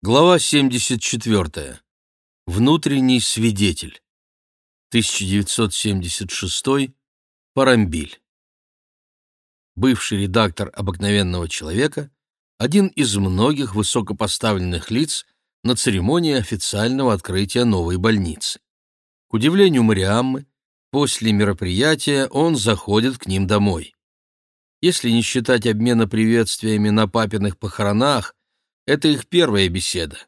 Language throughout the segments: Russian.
Глава 74. Внутренний свидетель. 1976. Парамбиль. Бывший редактор «Обыкновенного человека» — один из многих высокопоставленных лиц на церемонии официального открытия новой больницы. К удивлению Мариаммы, после мероприятия он заходит к ним домой. Если не считать обмена приветствиями на папиных похоронах, это их первая беседа.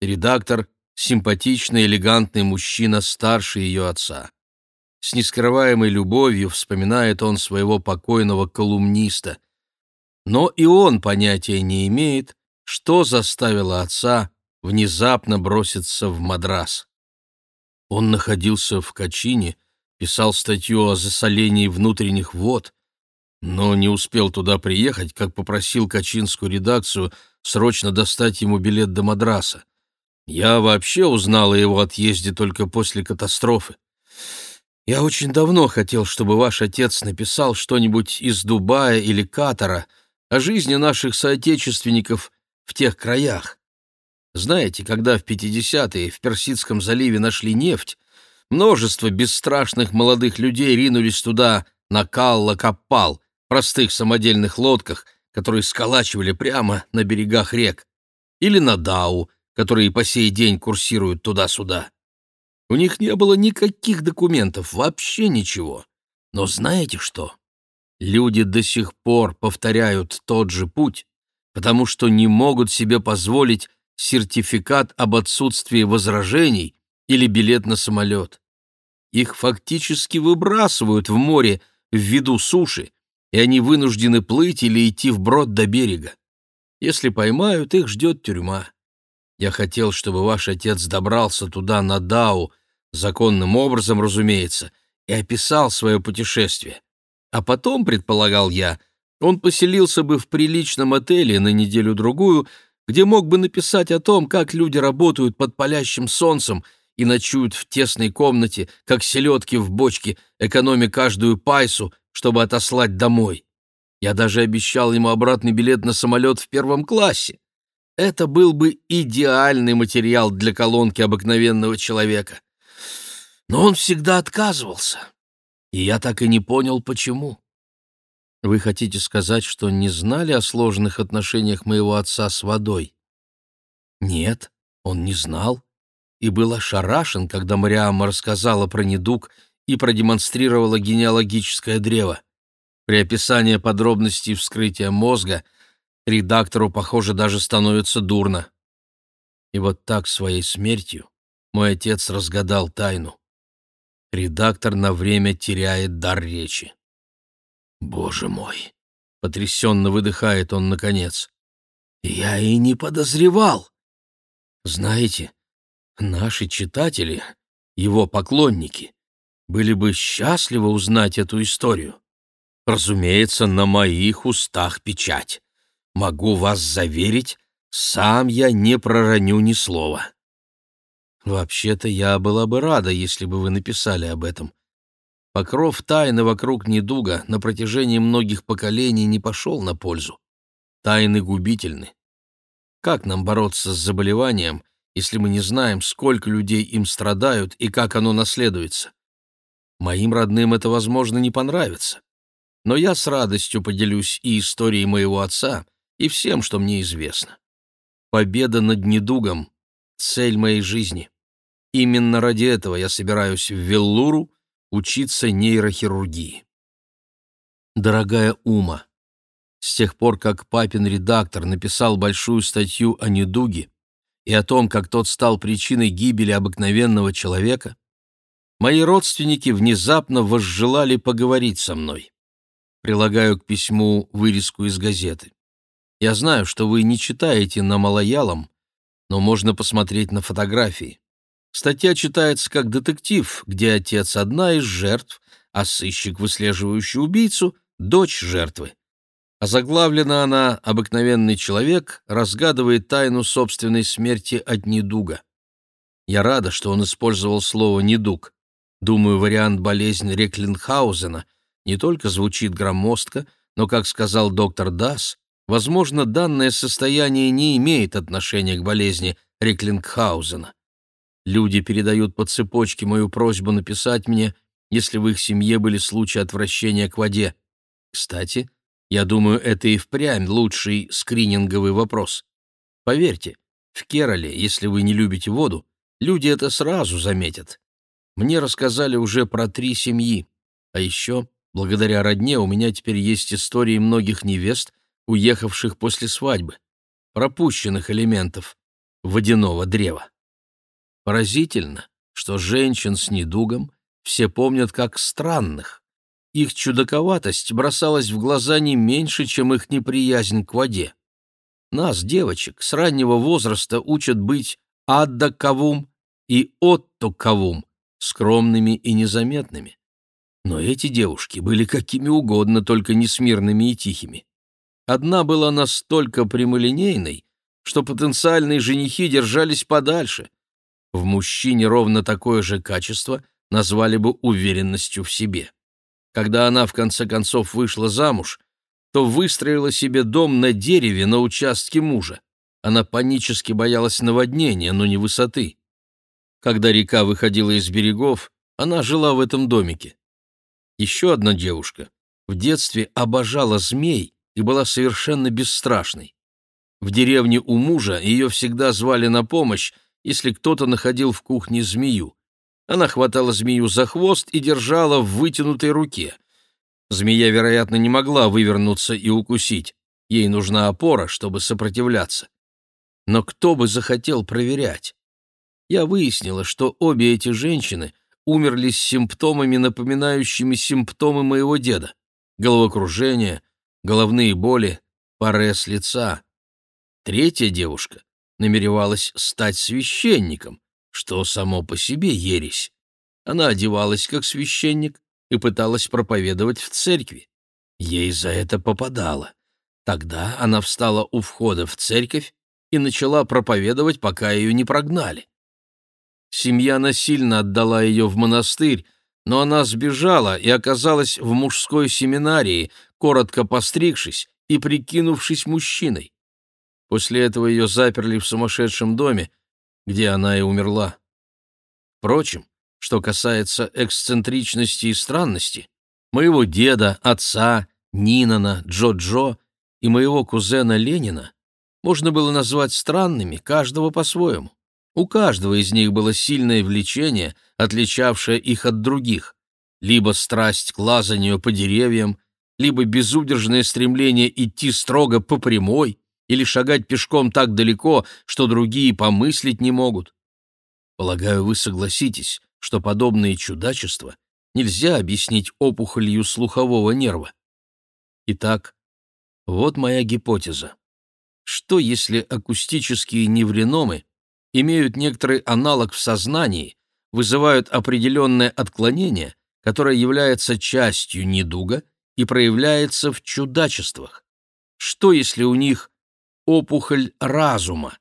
Редактор — симпатичный, элегантный мужчина, старше ее отца. С нескрываемой любовью вспоминает он своего покойного колумниста. Но и он понятия не имеет, что заставило отца внезапно броситься в Мадрас. Он находился в Качине, писал статью о засолении внутренних вод, но не успел туда приехать, как попросил качинскую редакцию срочно достать ему билет до Мадраса. Я вообще узнал о его отъезде только после катастрофы. Я очень давно хотел, чтобы ваш отец написал что-нибудь из Дубая или Катара о жизни наших соотечественников в тех краях. Знаете, когда в 50-е в Персидском заливе нашли нефть, множество бесстрашных молодых людей ринулись туда на калла-каппал, простых самодельных лодках — которые сколачивали прямо на берегах рек, или на Дау, которые по сей день курсируют туда-сюда. У них не было никаких документов, вообще ничего. Но знаете что? Люди до сих пор повторяют тот же путь, потому что не могут себе позволить сертификат об отсутствии возражений или билет на самолет. Их фактически выбрасывают в море в виду суши, и они вынуждены плыть или идти вброд до берега. Если поймают, их ждет тюрьма. Я хотел, чтобы ваш отец добрался туда на Дау, законным образом, разумеется, и описал свое путешествие. А потом, предполагал я, он поселился бы в приличном отеле на неделю-другую, где мог бы написать о том, как люди работают под палящим солнцем и ночуют в тесной комнате, как селедки в бочке, экономя каждую пайсу, чтобы отослать домой. Я даже обещал ему обратный билет на самолет в первом классе. Это был бы идеальный материал для колонки обыкновенного человека. Но он всегда отказывался, и я так и не понял, почему. Вы хотите сказать, что не знали о сложных отношениях моего отца с водой? Нет, он не знал и был ошарашен, когда Мариамма рассказала про недуг и продемонстрировала генеалогическое древо. При описании подробностей вскрытия мозга редактору, похоже, даже становится дурно. И вот так своей смертью мой отец разгадал тайну. Редактор на время теряет дар речи. «Боже мой!» — потрясенно выдыхает он наконец. «Я и не подозревал!» «Знаете, наши читатели, его поклонники, были бы счастливы узнать эту историю. Разумеется, на моих устах печать. Могу вас заверить, сам я не пророню ни слова. Вообще-то я была бы рада, если бы вы написали об этом. Покров тайны вокруг недуга на протяжении многих поколений не пошел на пользу. Тайны губительны. Как нам бороться с заболеванием, если мы не знаем, сколько людей им страдают и как оно наследуется? Моим родным это, возможно, не понравится. Но я с радостью поделюсь и историей моего отца, и всем, что мне известно. Победа над недугом — цель моей жизни. Именно ради этого я собираюсь в Веллуру учиться нейрохирургии. Дорогая Ума, с тех пор, как папин редактор написал большую статью о недуге и о том, как тот стал причиной гибели обыкновенного человека, Мои родственники внезапно возжелали поговорить со мной. Прилагаю к письму вырезку из газеты. Я знаю, что вы не читаете на малоялом, но можно посмотреть на фотографии. Статья читается как детектив, где отец одна из жертв, а сыщик, выслеживающий убийцу, дочь жертвы. Озаглавлена она «Обыкновенный человек разгадывает тайну собственной смерти от недуга». Я рада, что он использовал слово «недуг». Думаю, вариант болезни Реклинхаузена не только звучит громоздко, но, как сказал доктор Дас, Возможно, данное состояние не имеет отношения к болезни Реклингхаузена. Люди передают по цепочке мою просьбу написать мне, если в их семье были случаи отвращения к воде. Кстати, я думаю, это и впрямь лучший скрининговый вопрос. Поверьте, в Кероле, если вы не любите воду, люди это сразу заметят. Мне рассказали уже про три семьи. А еще, благодаря родне, у меня теперь есть истории многих невест, уехавших после свадьбы, пропущенных элементов водяного древа. Поразительно, что женщин с недугом все помнят как странных. Их чудаковатость бросалась в глаза не меньше, чем их неприязнь к воде. Нас, девочек, с раннего возраста учат быть адда-кавум и отто-кавум, скромными и незаметными. Но эти девушки были какими угодно, только не смирными и тихими. Одна была настолько прямолинейной, что потенциальные женихи держались подальше. В мужчине ровно такое же качество назвали бы уверенностью в себе. Когда она в конце концов вышла замуж, то выстроила себе дом на дереве на участке мужа. Она панически боялась наводнения, но не высоты. Когда река выходила из берегов, она жила в этом домике. Еще одна девушка в детстве обожала змей и была совершенно бесстрашной. В деревне у мужа ее всегда звали на помощь, если кто-то находил в кухне змею. Она хватала змею за хвост и держала в вытянутой руке. Змея, вероятно, не могла вывернуться и укусить. Ей нужна опора, чтобы сопротивляться. Но кто бы захотел проверять? Я выяснила, что обе эти женщины умерли с симптомами, напоминающими симптомы моего деда. Головокружение, головные боли, парез лица. Третья девушка намеревалась стать священником, что само по себе ересь. Она одевалась как священник и пыталась проповедовать в церкви. Ей за это попадало. Тогда она встала у входа в церковь и начала проповедовать, пока ее не прогнали. Семья насильно отдала ее в монастырь, но она сбежала и оказалась в мужской семинарии, коротко постригшись и прикинувшись мужчиной. После этого ее заперли в сумасшедшем доме, где она и умерла. Впрочем, что касается эксцентричности и странности, моего деда, отца, Нинана, Джо-Джо и моего кузена Ленина можно было назвать странными, каждого по-своему. У каждого из них было сильное влечение, отличавшее их от других, либо страсть к лазанию по деревьям, либо безудержное стремление идти строго по прямой или шагать пешком так далеко, что другие помыслить не могут. Полагаю, вы согласитесь, что подобные чудачества нельзя объяснить опухолью слухового нерва. Итак, вот моя гипотеза. Что если акустические невриномы имеют некоторый аналог в сознании, вызывают определенное отклонение, которое является частью недуга и проявляется в чудачествах? Что если у них опухоль разума,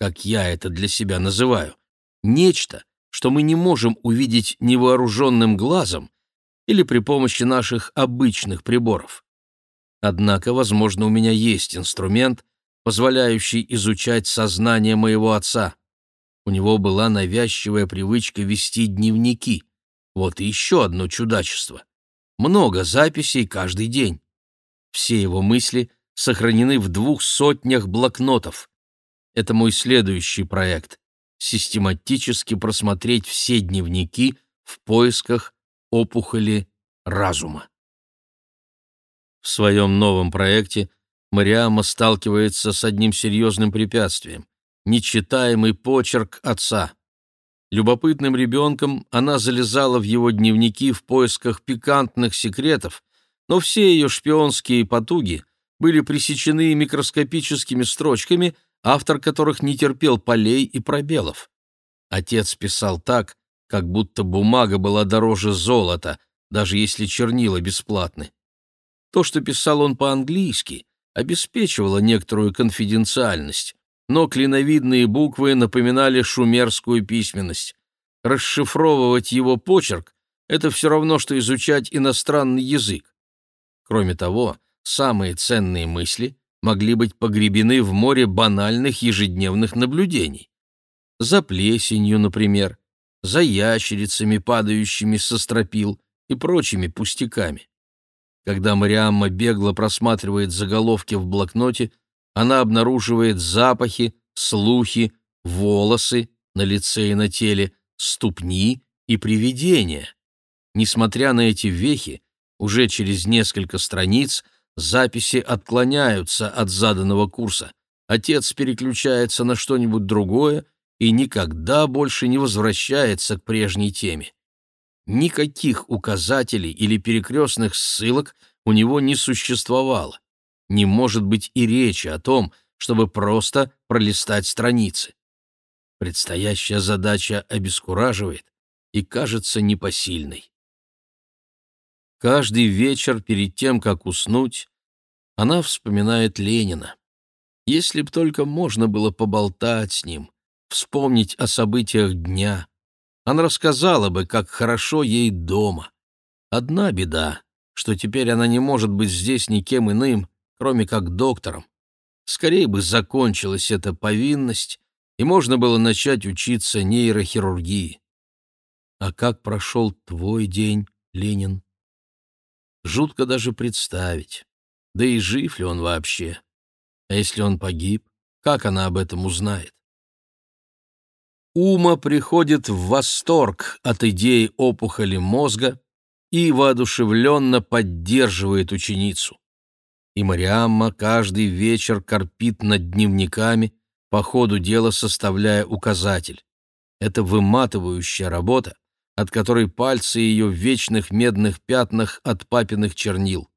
как я это для себя называю, нечто, что мы не можем увидеть невооруженным глазом или при помощи наших обычных приборов. Однако, возможно, у меня есть инструмент, позволяющий изучать сознание моего отца. У него была навязчивая привычка вести дневники. Вот и еще одно чудачество. Много записей каждый день. Все его мысли сохранены в двух сотнях блокнотов. Это мой следующий проект систематически просмотреть все дневники в поисках опухоли разума. В своем новом проекте Мариама сталкивается с одним серьезным препятствием — нечитаемый почерк отца. Любопытным ребенком она залезала в его дневники в поисках пикантных секретов, но все ее шпионские потуги были пресечены микроскопическими строчками, автор которых не терпел полей и пробелов. Отец писал так, как будто бумага была дороже золота, даже если чернила бесплатны. То, что писал он по-английски, обеспечивало некоторую конфиденциальность, но клиновидные буквы напоминали шумерскую письменность. Расшифровывать его почерк — это все равно, что изучать иностранный язык. Кроме того, самые ценные мысли могли быть погребены в море банальных ежедневных наблюдений. За плесенью, например, за ящерицами, падающими со стропил и прочими пустяками. Когда Мариамма бегло просматривает заголовки в блокноте, она обнаруживает запахи, слухи, волосы на лице и на теле, ступни и привидения. Несмотря на эти вехи, уже через несколько страниц записи отклоняются от заданного курса. Отец переключается на что-нибудь другое и никогда больше не возвращается к прежней теме. Никаких указателей или перекрестных ссылок у него не существовало. Не может быть и речи о том, чтобы просто пролистать страницы. Предстоящая задача обескураживает и кажется непосильной. Каждый вечер перед тем, как уснуть, она вспоминает Ленина. Если б только можно было поболтать с ним, вспомнить о событиях дня, она рассказала бы, как хорошо ей дома. Одна беда, что теперь она не может быть здесь никем иным, кроме как доктором. Скорее бы закончилась эта повинность, и можно было начать учиться нейрохирургии. А как прошел твой день, Ленин? Жутко даже представить. Да и жив ли он вообще? А если он погиб, как она об этом узнает? Ума приходит в восторг от идеи опухоли мозга и воодушевленно поддерживает ученицу. И Мариамма каждый вечер корпит над дневниками, по ходу дела составляя указатель. Это выматывающая работа, от которой пальцы ее в вечных медных пятнах от папиных чернил.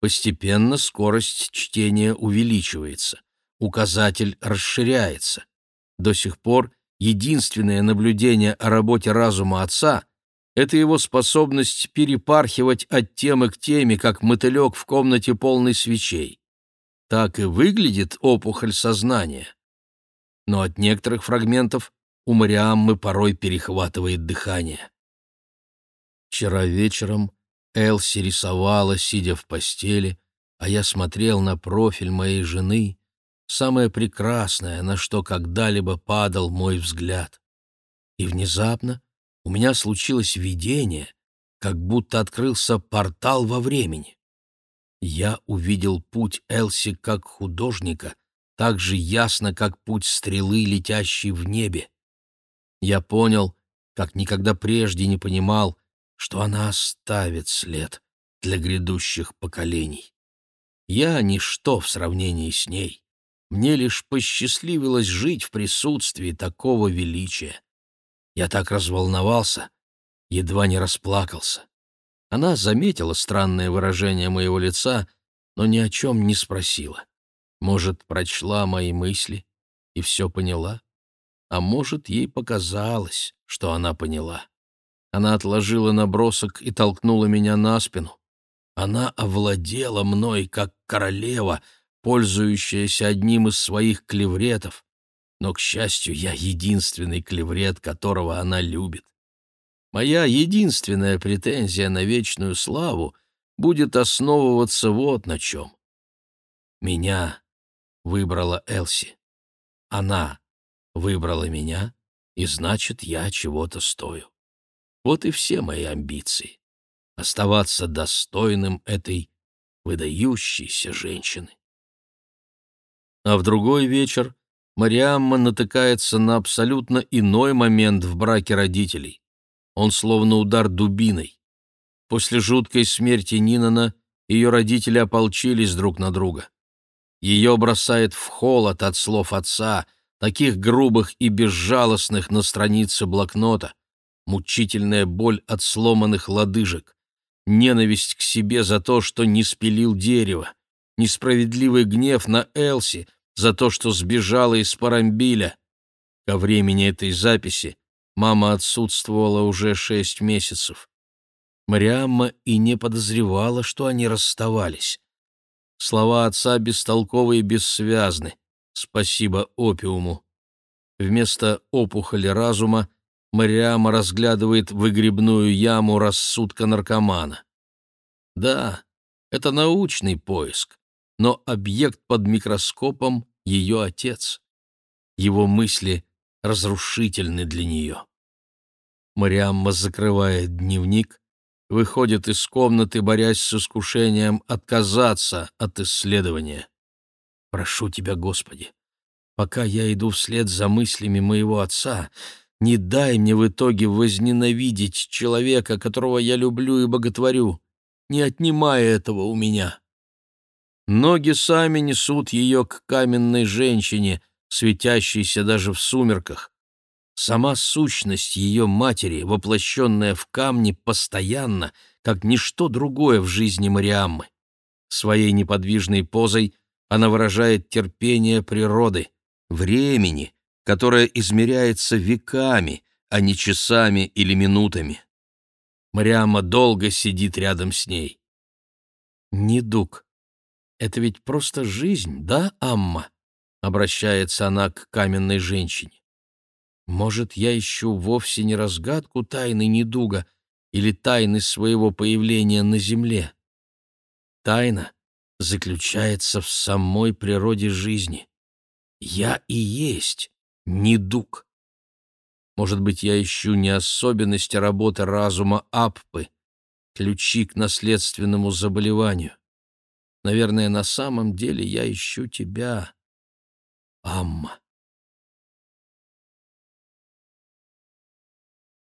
Постепенно скорость чтения увеличивается, указатель расширяется. До сих пор единственное наблюдение о работе разума отца — это его способность перепархивать от темы к теме, как мотылек в комнате полной свечей. Так и выглядит опухоль сознания. Но от некоторых фрагментов у Мариаммы порой перехватывает дыхание. Вчера вечером Элси рисовала, сидя в постели, а я смотрел на профиль моей жены, самое прекрасное, на что когда-либо падал мой взгляд. И внезапно у меня случилось видение, как будто открылся портал во времени. Я увидел путь Элси как художника, так же ясно, как путь стрелы, летящей в небе. Я понял, как никогда прежде не понимал, что она оставит след для грядущих поколений. Я — ничто в сравнении с ней. Мне лишь посчастливилось жить в присутствии такого величия. Я так разволновался, едва не расплакался. Она заметила странное выражение моего лица, но ни о чем не спросила. Может, прочла мои мысли и все поняла? А может, ей показалось, что она поняла. Она отложила набросок и толкнула меня на спину. Она овладела мной, как королева, пользующаяся одним из своих клевретов, но, к счастью, я единственный клеврет, которого она любит. Моя единственная претензия на вечную славу будет основываться вот на чем. Меня выбрала Элси. Она выбрала меня, и значит, я чего-то стою. Вот и все мои амбиции — оставаться достойным этой выдающейся женщины. А в другой вечер Мариамма натыкается на абсолютно иной момент в браке родителей. Он словно удар дубиной. После жуткой смерти Нинана ее родители ополчились друг на друга. Ее бросает в холод от слов отца — таких грубых и безжалостных на странице блокнота, мучительная боль от сломанных лодыжек, ненависть к себе за то, что не спилил дерево, несправедливый гнев на Элси за то, что сбежала из Парамбиля. Ко времени этой записи мама отсутствовала уже шесть месяцев. Мариамма и не подозревала, что они расставались. Слова отца бестолковы и бессвязны. Спасибо опиуму. Вместо опухоли разума Мариама разглядывает выгребную яму рассудка наркомана. Да, это научный поиск, но объект под микроскопом — ее отец. Его мысли разрушительны для нее. Мариамма закрывает дневник, выходит из комнаты, борясь с искушением отказаться от исследования. «Прошу тебя, Господи, пока я иду вслед за мыслями моего отца, не дай мне в итоге возненавидеть человека, которого я люблю и боготворю. Не отнимай этого у меня». Ноги сами несут ее к каменной женщине, светящейся даже в сумерках. Сама сущность ее матери, воплощенная в камне постоянно, как ничто другое в жизни Мариаммы. Своей неподвижной позой она выражает терпение природы, времени, которое измеряется веками, а не часами или минутами. Мариамма долго сидит рядом с ней. «Недуг. Это ведь просто жизнь, да, Амма?» — обращается она к каменной женщине. «Может, я ищу вовсе не разгадку тайны недуга или тайны своего появления на земле? Тайна заключается в самой природе жизни. Я и есть недуг. Может быть, я ищу не особенности работы разума Аппы, ключи к наследственному заболеванию. Наверное, на самом деле я ищу тебя, Амма.